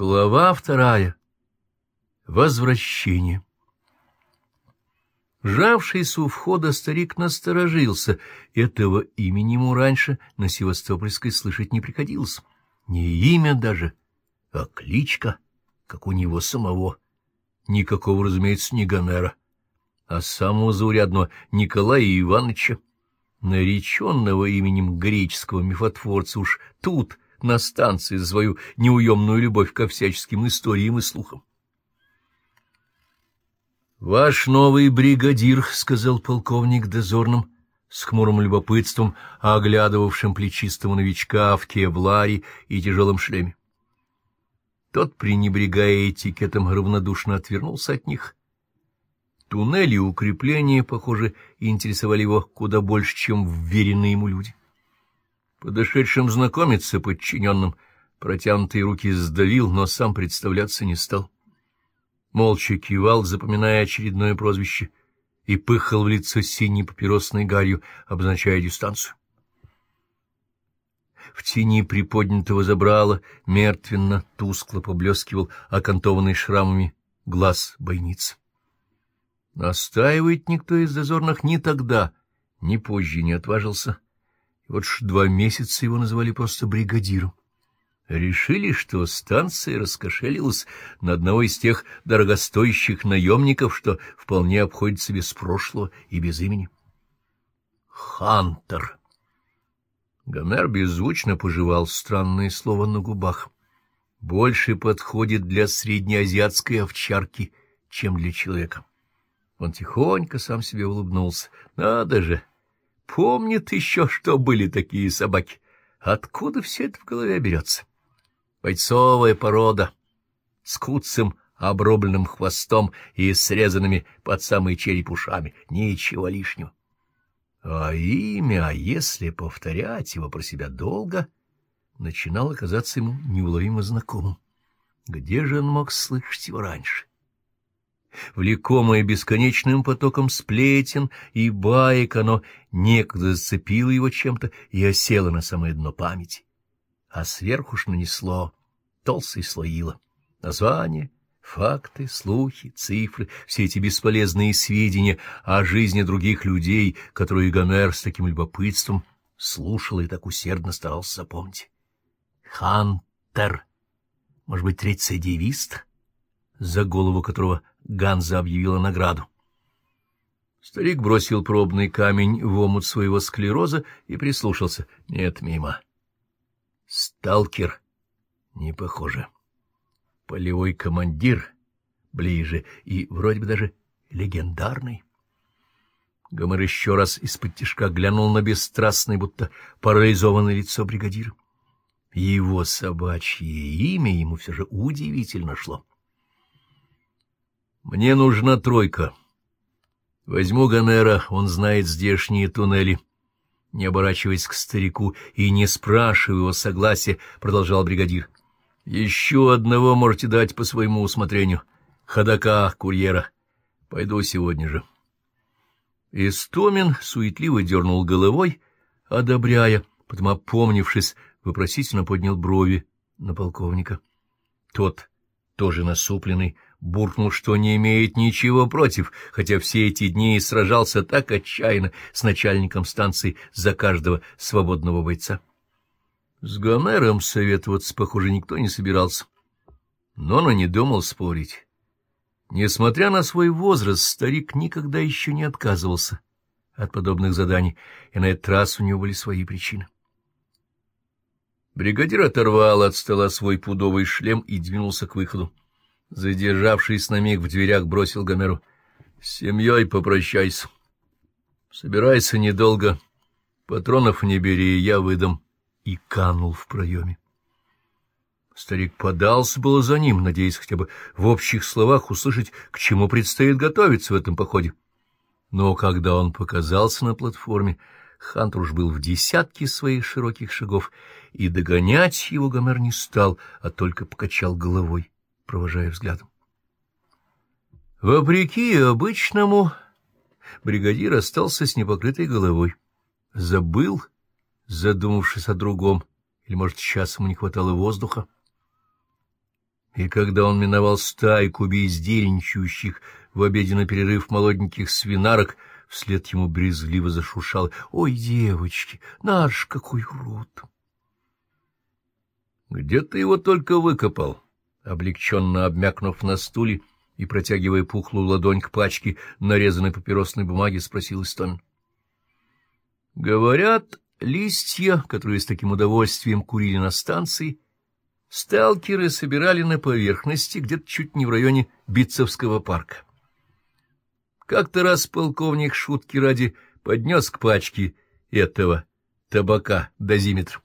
Глава вторая. Возвращение. Жавшийся у входа старик насторожился. Этого имени ему раньше на Севастопольской слышать не приходилось. Не имя даже, а кличка, как у него самого. Никакого, разумеется, не Гомера, а самого заурядного Николая Ивановича, нареченного именем греческого мифотворца уж тут, на станции, за свою неуемную любовь ко всяческим историям и слухам. «Ваш новый бригадир», — сказал полковник дозорным, с хмурым любопытством, оглядывавшим плечистого новичка в кевларе и тяжелом шлеме. Тот, пренебрегая этикетом, равнодушно отвернулся от них. Туннели и укрепления, похоже, интересовали его куда больше, чем вверенные ему люди. Подошедшим знакомиться подчиненным протянутые руки сдавил, но сам представляться не стал молча кивал, запоминая очередное прозвище, и пыхал в лицо синей папиросной гарью, обозначая дистанцию. В тени приподнятого забрала мертвенно, тускло поблескивал окантованный шрамами глаз бойниц. Настаивать никто из дозорных ни тогда, ни позже не отважился. Вот ж два месяца его называли просто бригадиром. Решили, что станция раскошелилась на одного из тех дорогостоящих наемников, что вполне обходится без прошлого и без имени. Хантер. Гомер беззвучно пожевал странное слово на губах. Больше подходит для среднеазиатской овчарки, чем для человека. Он тихонько сам себе улыбнулся. Надо же! Помнит еще, что были такие собаки. Откуда все это в голове берется? бойцовая порода с куцым обрубленным хвостом и срезанными под самый череп ушами. Ничего лишнего. А имя, а если повторять его про себя долго, начинало казаться ему неуловимо знакомым. Где же он мог слышать его раньше? Влекомое бесконечным потоком сплетен и баек, оно некогда зацепило его чем-то и осело на самое дно памяти а сверху ж нанесло толстый слоило. Названия, факты, слухи, цифры, все эти бесполезные сведения о жизни других людей, которые Гомер с таким любопытством слушал и так усердно старался запомнить. Хантер, может быть, рецидивист, за голову которого Ганза объявила награду. Старик бросил пробный камень в омут своего склероза и прислушался. Нет, мимо. Сталкер не похоже. Полевой командир ближе и вроде бы даже легендарный. Гомер еще раз из-под тишка глянул на бесстрастное, будто парализованное лицо бригадира. Его собачье имя ему все же удивительно шло. «Мне нужна тройка. Возьму Гомера, он знает здешние туннели» не оборачиваясь к старику и не спрашивая его согласия, продолжал бригадир. — Еще одного можете дать по своему усмотрению. Ходока, курьера. Пойду сегодня же. Истомин суетливо дернул головой, одобряя, потом, опомнившись, вопросительно поднял брови на полковника. Тот, тоже насупленный, буркнул, что не имеет ничего против, хотя все эти дни сражался так отчаянно с начальником станции за каждого свободного бойца. С Гомером советоваться, похоже, никто не собирался. Но он и не думал спорить. Несмотря на свой возраст, старик никогда еще не отказывался от подобных заданий, и на этот раз у него были свои причины. Бригадир оторвал от стола свой пудовый шлем и двинулся к выходу. Задержавшись на миг в дверях, бросил Гомеру. — С семьей попрощайся. Собирайся недолго. Патронов не бери, я выдам. И канул в проеме. Старик подался было за ним, надеясь хотя бы в общих словах услышать, к чему предстоит готовиться в этом походе. Но когда он показался на платформе, Хантер уж был в десятке своих широких шагов, и догонять его Гомер не стал, а только покачал головой провожая взглядом. Вопреки обычному, бригадир остался с непокрытой головой. Забыл, задумавшись о другом, или, может, сейчас ему не хватало воздуха. И когда он миновал стайку бездельничающих в обеденный перерыв молоденьких свинарок, вслед ему брезгливо зашуршал «Ой, девочки, наш какой урод!» «Где ты его только выкопал?» Облегченно обмякнув на стуле и протягивая пухлую ладонь к пачке нарезанной папиросной бумаги, спросил Истомин. «Говорят, листья, которые с таким удовольствием курили на станции, сталкеры собирали на поверхности где-то чуть не в районе Битцевского парка. Как-то раз полковник шутки ради поднес к пачке этого табака дозиметр,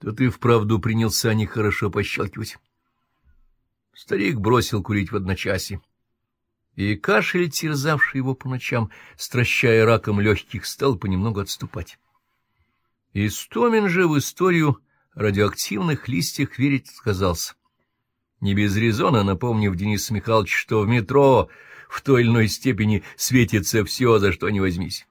то ты вправду принялся нехорошо пощелкивать. Старик бросил курить в одночасье, и кашель, терзавший его по ночам, стращая раком легких, стал понемногу отступать. Истомин же в историю радиоактивных листьях верить отказался. Не без резона, напомнив Денису Михайловичу, что в метро в той или иной степени светится все, за что не возьмись.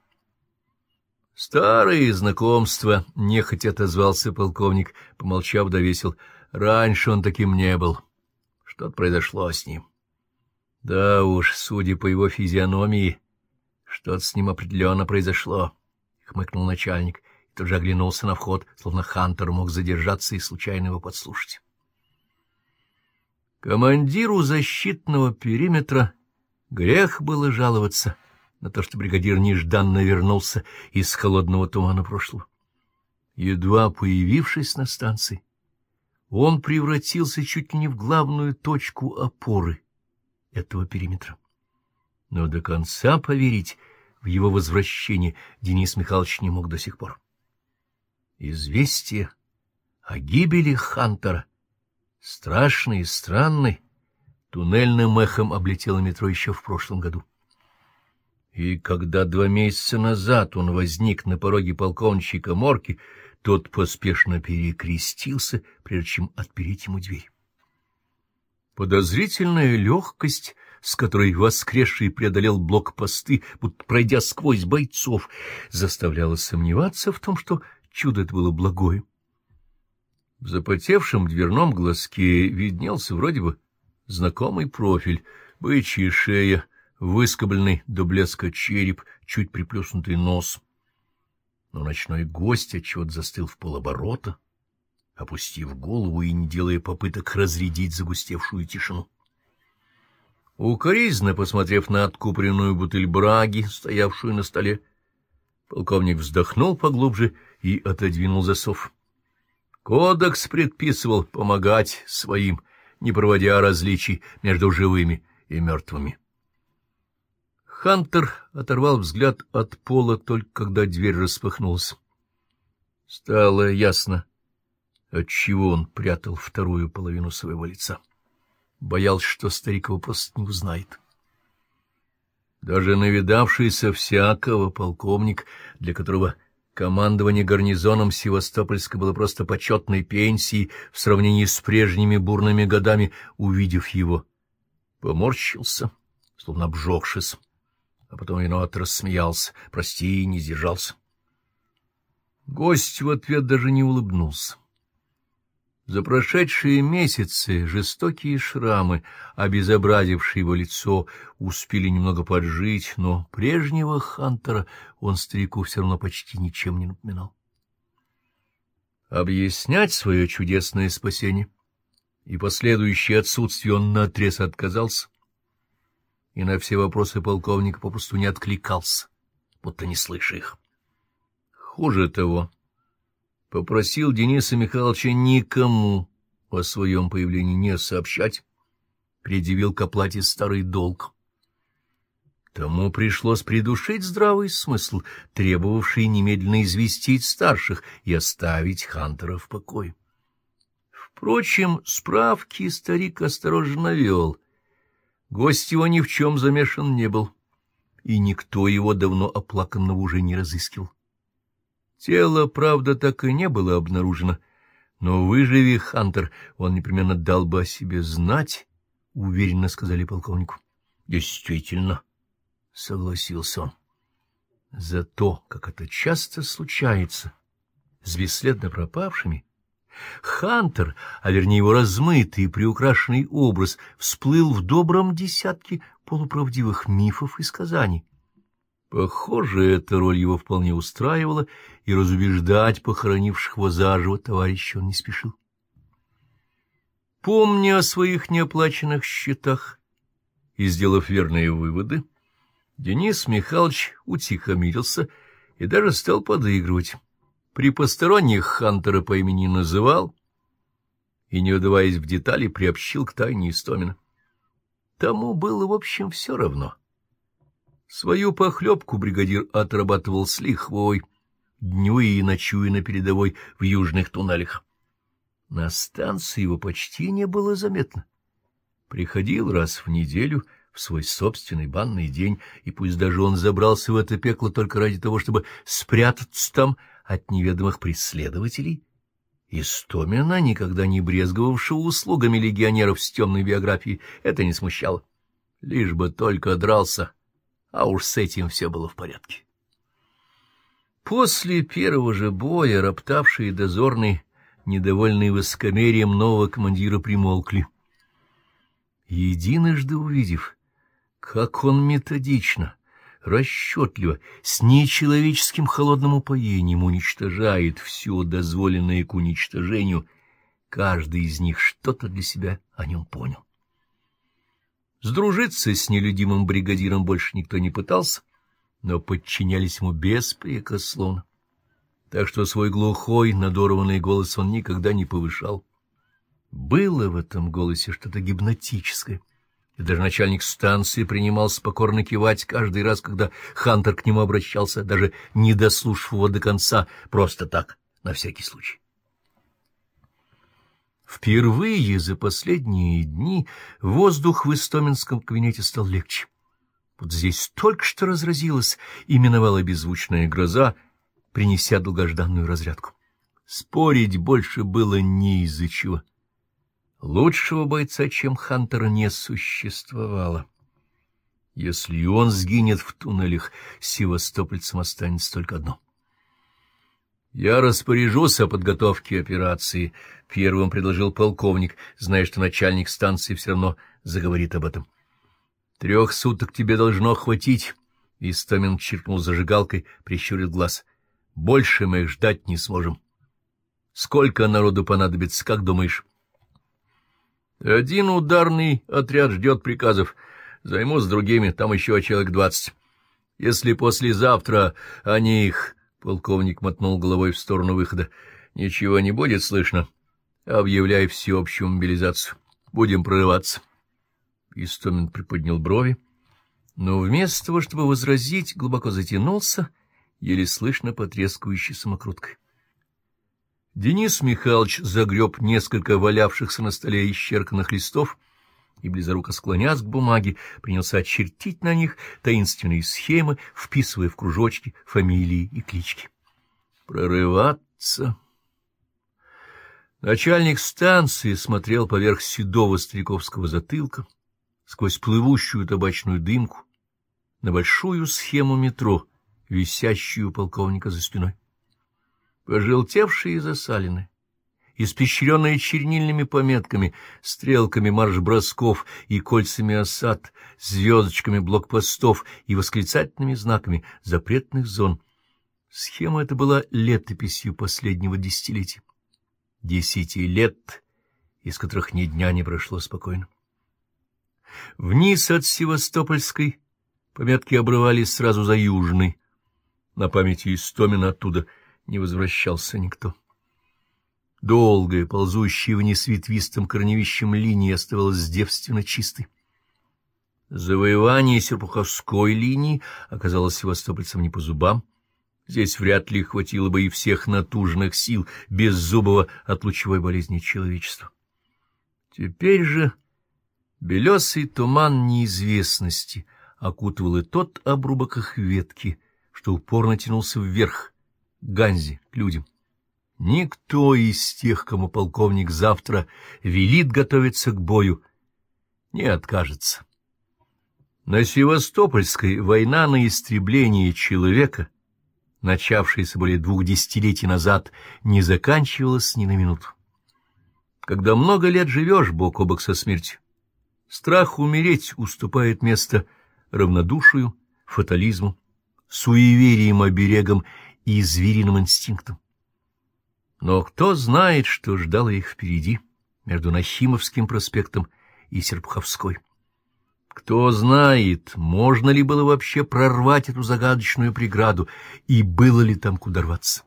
Старые знакомства, нехотя отозвался полковник, помолчав, довесил. Раньше он таким не был. Что-то произошло с ним. Да уж, судя по его физиономии, что-то с ним определенно произошло, — хмыкнул начальник тут же оглянулся на вход, словно Хантер мог задержаться и случайно его подслушать. Командиру защитного периметра грех было жаловаться на то, что бригадир нежданно вернулся из холодного тумана прошлого. Едва появившись на станции, он превратился чуть ли не в главную точку опоры этого периметра. Но до конца поверить в его возвращение Денис Михайлович не мог до сих пор. Известие о гибели Хантера, страшный и странный, туннельным эхом облетело метро еще в прошлом году. И когда два месяца назад он возник на пороге полковничьей коморки, тот поспешно перекрестился, прежде чем отпереть ему дверь. Подозрительная легкость, с которой воскресший преодолел блокпосты, будто пройдя сквозь бойцов, заставляла сомневаться в том, что Чудо это было благое. В запотевшем дверном глазке виднелся вроде бы знакомый профиль, бычья шея, выскобленный до блеска череп, чуть приплюснутый нос. Но ночной гость отчет застыл в полоборота, опустив голову и не делая попыток разрядить загустевшую тишину. Укоризненно посмотрев на откупоренную бутыль браги, стоявшую на столе, полковник вздохнул поглубже и отодвинул засов. Кодекс предписывал помогать своим, не проводя различий между живыми и мертвыми. Хантер оторвал взгляд от пола только когда дверь распахнулась. Стало ясно, отчего он прятал вторую половину своего лица. Боялся, что старик его просто не узнает. Даже навидавшийся всякого полковник, для которого Командование гарнизоном Севастопольска было просто почетной пенсией в сравнении с прежними бурными годами, увидев его. Поморщился, словно обжегшись, а потом виноват рассмеялся. Прости, не сдержался. Гость в ответ даже не улыбнулся. За прошедшие месяцы жестокие шрамы, обезобразившие его лицо, успели немного поджить, но прежнего Хантера он старику все равно почти ничем не напоминал. Объяснять свое чудесное спасение и последующее отсутствие он наотрез отказался, и на все вопросы полковника попросту не откликался, будто не слыша их. Хуже того попросил Дениса Михайловича никому о своем появлении не сообщать, предъявил к оплате старый долг. Тому пришлось придушить здравый смысл, требовавший немедленно известить старших и оставить Хантера в покое. Впрочем, справки старик осторожно вел. Гость его ни в чем замешан не был, и никто его давно оплаканного уже не разыскивал. Тело, правда, так и не было обнаружено, но выживи Хантер, он непременно дал бы о себе знать, — уверенно сказали полковнику. — Действительно, — согласился он. За то, как это часто случается с бесследно пропавшими, Хантер, а вернее его размытый и приукрашенный образ, всплыл в добром десятке полуправдивых мифов и сказаний. Похоже, эта роль его вполне устраивала, и разубеждать похоронивших его заживо товарища он не спешил. Помня о своих неоплаченных счетах и сделав верные выводы, Денис Михайлович утихомирился и даже стал подыгрывать. При посторонних Хантера по имени называл и, не удаваясь в детали, приобщил к тайне Истомина. Тому было, в общем, все равно. Свою похлебку бригадир отрабатывал с лихвой, днюя и ночуя на передовой в южных туннелях. На станции его почти не было заметно. Приходил раз в неделю в свой собственный банный день, и пусть даже он забрался в это пекло только ради того, чтобы спрятаться там от неведомых преследователей, Истомина, никогда не брезговавшего услугами легионеров с темной биографией, это не смущало. Лишь бы только дрался, а уж с этим все было в порядке. После первого же боя роптавшие дозорные, недовольные высокомерием нового командира, примолкли. Единожды увидев, как он методично, расчетливо, с нечеловеческим холодным упоением уничтожает все дозволенное к уничтожению, каждый из них что-то для себя о нем понял. Сдружиться с нелюдимым бригадиром больше никто не пытался, но подчинялись ему беспрекословно. Так что свой глухой, надорванный голос он никогда не повышал. Было в этом голосе что-то гипнотическое и даже начальник станции принимался покорно кивать каждый раз, когда Хантер к нему обращался, даже не дослушав его до конца, просто так, на всякий случай. Впервые за последние дни воздух в Истоминском кабинете стал легче. Вот здесь только что разразилась и миновала беззвучная гроза, принеся долгожданную разрядку. Спорить больше было не из-за чего. Лучшего бойца, чем Хантера, не существовало. Если и он сгинет в туннелях, севастопольцам останется только одно. «Я распоряжусь о подготовке операции», — первым предложил полковник, зная, что начальник станции все равно заговорит об этом. «Трех суток тебе должно хватить», — Истомин чиркнул зажигалкой, прищурил глаз. «Больше мы их ждать не сможем. Сколько народу понадобится, как думаешь?» Один ударный отряд ждет приказов. Займусь другими, там еще человек двадцать. Если послезавтра они их... Полковник мотнул головой в сторону выхода. Ничего не будет слышно. Объявляй всеобщую мобилизацию. Будем прорываться. Истомин приподнял брови, но вместо того, чтобы возразить, глубоко затянулся, еле слышно потрескивающей самокруткой. Денис Михайлович загреб несколько валявшихся на столе исчерканных листов и, близоруко склонясь к бумаге, принялся очертить на них таинственные схемы, вписывая в кружочки фамилии и клички. Прорываться... Начальник станции смотрел поверх седого стариковского затылка, сквозь плывущую табачную дымку, на большую схему метро, висящую у полковника за спиной пожелтевшие и засаленные, испещренные чернильными пометками, стрелками марш-бросков и кольцами осад, звездочками блокпостов и восклицательными знаками запретных зон. Схема эта была летописью последнего десятилетия. Десяти лет, из которых ни дня не прошло спокойно. Вниз от Севастопольской пометки обрывались сразу за Южной. На памяти Истомина оттуда — не возвращался никто. Долгая, ползущая вниз ветвистым корневищем линия оставалась девственно чистой. Завоевание Серпуховской линии оказалось севастопольцам не по зубам. Здесь вряд ли хватило бы и всех натужных сил беззубого от лучевой болезни человечества. Теперь же белесый туман неизвестности окутывал и тот обрубок их ветки, что упорно тянулся вверх, Ганзе, к людям. Никто из тех, кому полковник завтра велит готовиться к бою, не откажется. На Севастопольской война на истребление человека, начавшаяся более двух десятилетий назад, не заканчивалась ни на минуту. Когда много лет живешь бок о бок со смертью, страх умереть уступает место равнодушию, фатализму, суеверием, оберегам и звериным инстинктам. Но кто знает, что ждало их впереди, между Нахимовским проспектом и Серпуховской? Кто знает, можно ли было вообще прорвать эту загадочную преграду, и было ли там куда рваться?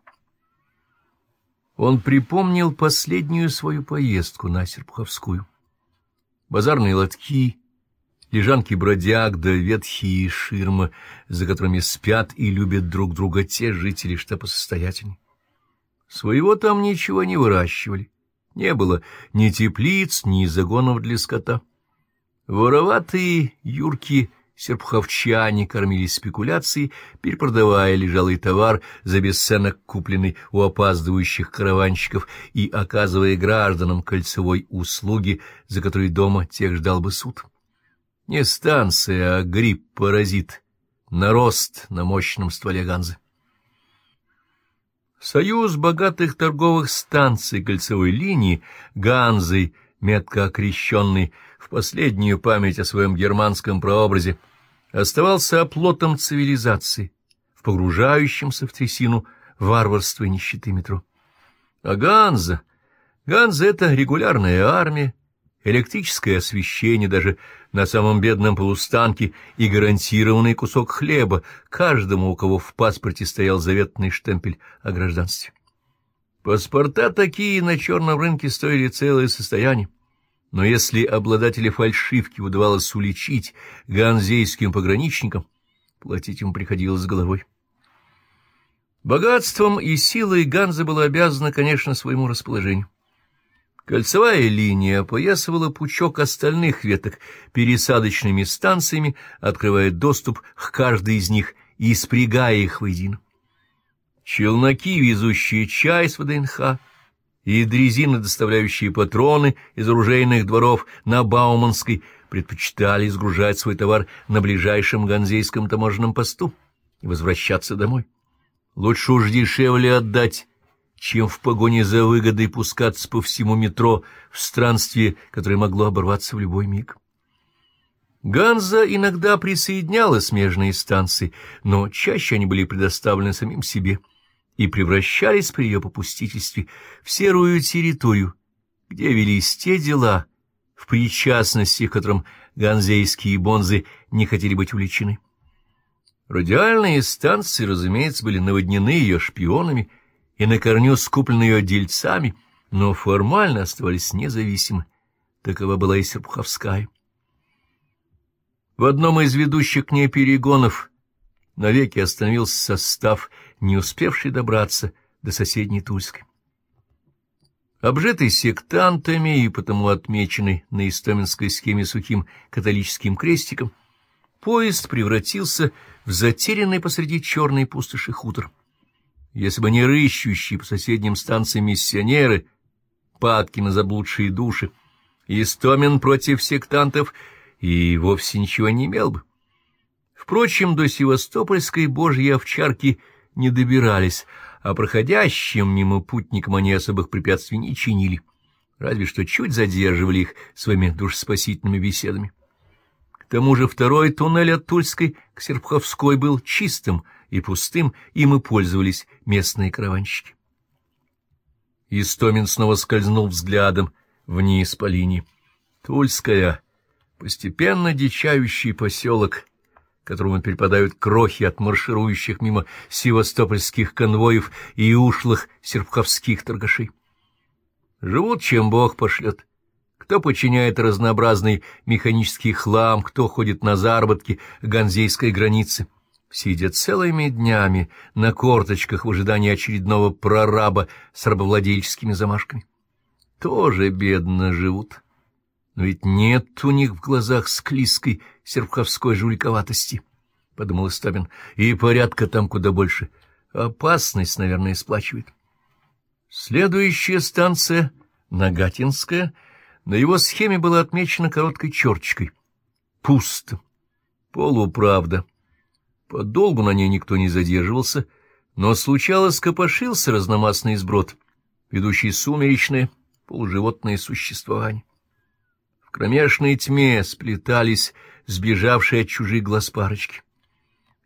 Он припомнил последнюю свою поездку на Серпуховскую. Базарные лотки, лежанки бродяг да ветхие ширмы, за которыми спят и любят друг друга те жители, что посостоятельней. Своего там ничего не выращивали, не было ни теплиц, ни загонов для скота. Вороватые юрки серпуховчане кормились спекуляцией, перепродавая лежалый товар за бесценок, купленный у опаздывающих караванщиков, и оказывая гражданам кольцевой услуги, за которые дома тех ждал бы суд. Не станция, а гриб-паразит, нарост на мощном стволе ганзы. Союз богатых торговых станций кольцевой линии Ганзой, метко окрещенный в последнюю память о своем германском прообразе, оставался оплотом цивилизации, в погружающемся в трясину варварства и нищеты метро. А Ганза... Ганза — это регулярная армия, электрическое освещение даже на самом бедном полустанке и гарантированный кусок хлеба каждому, у кого в паспорте стоял заветный штемпель о гражданстве. Паспорта такие на черном рынке стоили целое состояние, но если обладателя фальшивки удавалось уличить ганзейским пограничникам, платить ему приходилось головой. Богатством и силой Ганза была обязана, конечно, своему расположению. Кольцевая линия опоясывала пучок остальных веток пересадочными станциями, открывая доступ к каждой из них и спрягая их воедино. Челноки, везущие чай с ВДНХ, и дрезины, доставляющие патроны из оружейных дворов на Бауманской, предпочитали сгружать свой товар на ближайшем ганзейском таможенном посту и возвращаться домой. Лучше уж дешевле отдать чем в погоне за выгодой пускаться по всему метро в странстве, которое могло оборваться в любой миг. Ганза иногда присоединяла смежные станции, но чаще они были предоставлены самим себе и превращались при ее попустительстве в серую территорию, где велись те дела, в причастности к которым ганзейские бонзы не хотели быть увлечены. Радиальные станции, разумеется, были наводнены ее шпионами, и на корню скуплены ее дельцами, но формально оставались независимы. Такова была и Серпуховская. В одном из ведущих к ней перегонов навеки остановился состав, не успевший добраться до соседней Тульской. Обжитый сектантами и потому отмеченный на истоминской схеме сухим католическим крестиком, поезд превратился в затерянный посреди черной пустоши хутор если бы не рыщущие по соседним станциям миссионеры, падки на заблудшие души, Истомин против сектантов и вовсе ничего не имел бы. Впрочем, до севастопольской божьей овчарки не добирались, а проходящим мимо путникам они особых препятствий не чинили, разве что чуть задерживали их своими душеспасительными беседами. Тому же второй туннель от Тульской к Серпуховской был чистым, и пустым, и пользовались местные караванщики. Истомин снова скользнул взглядом вниз по линии. Тульская, постепенно дичающий поселок, которому перепадают крохи от марширующих мимо севастопольских конвоев и ушлых серпховских торгашей. Живут, чем Бог пошлет. Кто подчиняет разнообразный механический хлам, кто ходит на заработки ганзейской границы — сидя целыми днями на корточках в ожидании очередного прораба с рабовладельческими замашками. Тоже бедно живут. Но ведь нет у них в глазах склизкой серпховской жуликоватости, — подумал Истомин, — и порядка там куда больше. Опасность, наверное, сплачивает. Следующая станция, Нагатинская, на его схеме была отмечена короткой черточкой. Пусто. Полуправда. Подолгу на ней никто не задерживался, но случалось копошился разномастный сброд, ведущий сумеречное, полуживотное существование. В кромешной тьме сплетались сбежавшие от чужих глаз парочки.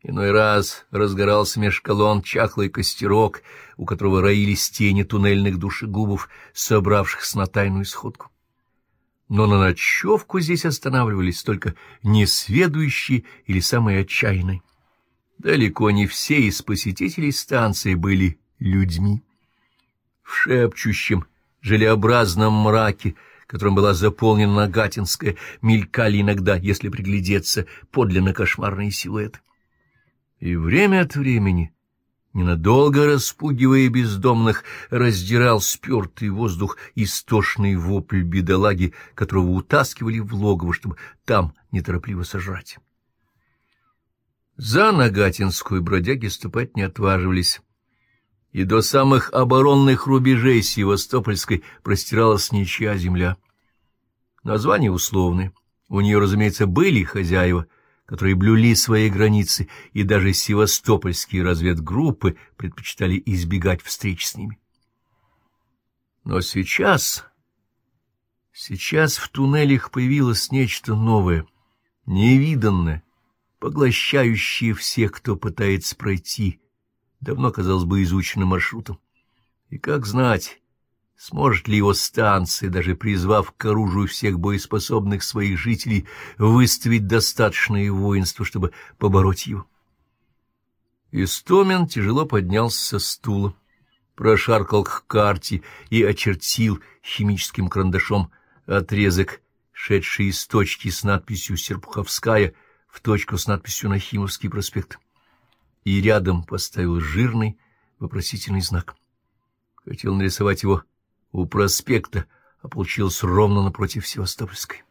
Иной раз разгорался меж колонн чахлый костерок, у которого роились тени туннельных душегубов, собравшихся на тайную сходку. Но на ночевку здесь останавливались только несведущие или самые отчаянные. Далеко не все из посетителей станции были людьми. В шепчущем, желеобразном мраке, которым была заполнена Нагатинская, мелькали иногда, если приглядеться, подлинно кошмарные силуэты. И время от времени, ненадолго распугивая бездомных, раздирал спертый воздух истошный вопль бедолаги, которого утаскивали в логово, чтобы там неторопливо сожрать. За Нагатинскую бродяги ступать не отваживались, и до самых оборонных рубежей Севастопольской простиралась ничья земля. Название условное. У нее, разумеется, были хозяева, которые блюли свои границы, и даже севастопольские разведгруппы предпочитали избегать встреч с ними. Но сейчас... Сейчас в туннелях появилось нечто новое, невиданное, поглощающее всех, кто пытается пройти давно, казалось бы, изученным маршрутом. И как знать, Сможет ли его станция, даже призвав к оружию всех боеспособных своих жителей, выставить достаточное воинство, чтобы побороть его? Истомин тяжело поднялся со стула, прошаркал к карте и очертил химическим карандашом отрезок, шедший из точки с надписью «Серпуховская» в точку с надписью «Нахимовский проспект». И рядом поставил жирный вопросительный знак. Хотел нарисовать его у проспекта, а получилось ровно напротив Севастопольской.